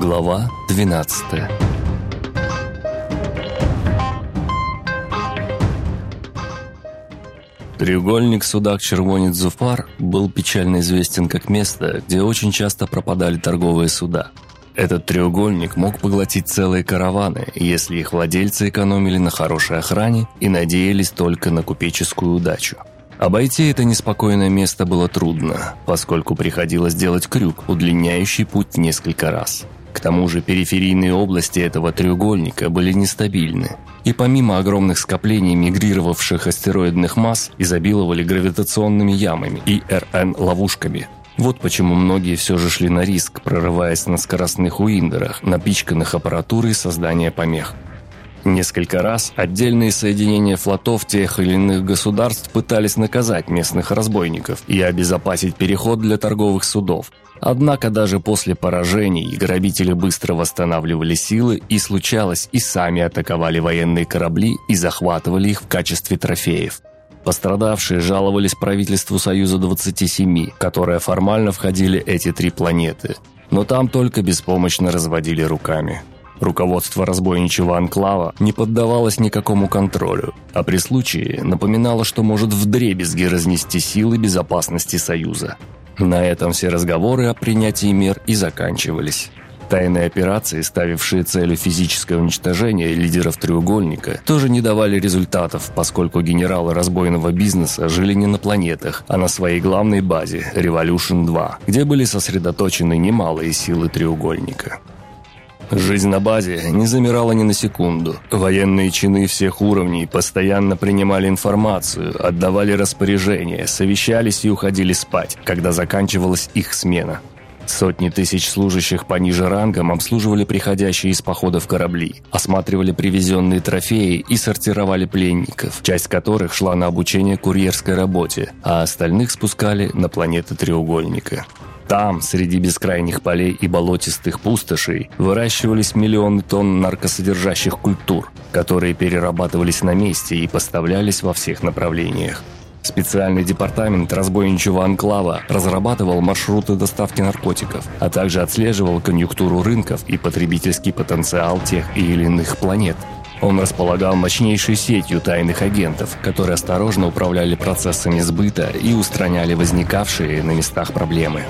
Глава 12 Треугольник Судак-Червонец-Зуфар был печально известен как место, где очень часто пропадали торговые суда. Этот треугольник мог поглотить целые караваны, если их владельцы экономили на хорошей охране и надеялись только на купеческую удачу. Обойти это неспокойное место было трудно, поскольку приходилось делать крюк, удлиняющий путь несколько раз. К тому же периферийные области этого треугольника были нестабильны, и помимо огромных скоплений мигрировавших астероидных масс изобиловали гравитационными ямами и РН-ловушками. Вот почему многие все же шли на риск, прорываясь на скоростных уиндерах, напичканных аппаратурой создания помех. Несколько раз отдельные соединения флотов тех или иных государств пытались наказать местных разбойников и обезопасить переход для торговых судов. Однако даже после поражений грабители быстро восстанавливали силы и случалось и сами атаковали военные корабли и захватывали их в качестве трофеев. Пострадавшие жаловались правительству Союза 27, в которое формально входили эти три планеты. Но там только беспомощно разводили руками. Руководство разбойничьего анклава не поддавалось никакому контролю, а при случае напоминало, что может вдребезги разнести силы безопасности Союза. На этом все разговоры о принятии мер и заканчивались. Тайные операции, ставившие целью физическое уничтожение лидеров треугольника, тоже не давали результатов, поскольку генералы разбойного бизнеса жили не на планетах, а на своей главной базе – Revolution 2, где были сосредоточены немалые силы треугольника. Жизнь на базе не замирала ни на секунду. Военные чины всех уровней постоянно принимали информацию, отдавали распоряжения, совещались и уходили спать, когда заканчивалась их смена. Сотни тысяч служащих пониже рангом обслуживали приходящие из походов корабли, осматривали привезенные трофеи и сортировали пленников, часть которых шла на обучение курьерской работе, а остальных спускали на планеты треугольника. Там, среди бескрайних полей и болотистых пустошей, выращивались миллионы тонн наркосодержащих культур, которые перерабатывались на месте и поставлялись во всех направлениях. Специальный департамент разбойничего анклава разрабатывал маршруты доставки наркотиков, а также отслеживал конъюнктуру рынков и потребительский потенциал тех или иных планет – он располагал мощнейшей сетью тайных агентов, которые осторожно управляли процессами сбыта и устраняли возникавшие на местах проблемы.